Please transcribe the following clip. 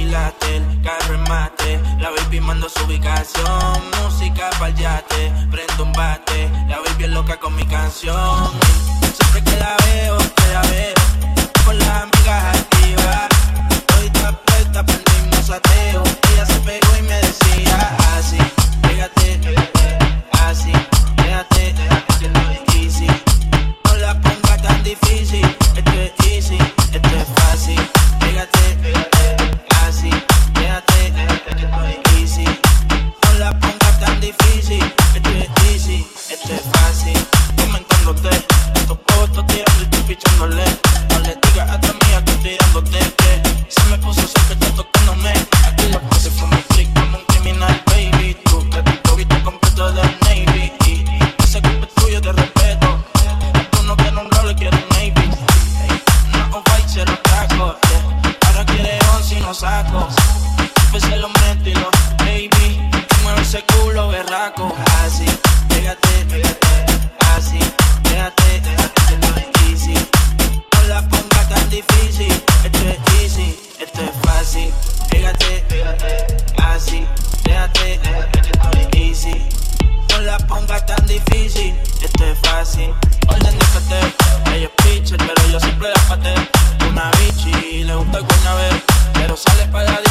quilates, cae remate. La baby mando su ubicación, música pa'l yate. Prendo un bate, la baby es loca con mi canción. Siempre que la veo, te la veo. Que te toque no meto. Aquí lo pases como un click, como un criminal, baby. Tú te diste un poquito completo del Navy. Ese culpe tuyo te respeto. Tú no quieres un rollo y quieres un Navy. No con fight, se lo. Ahora quiere on, si no saco. El jefe se lo meto y lo. Baby, si ese culo, berraco. Así. Una bichi, le gusta alguna vez, pero sale para la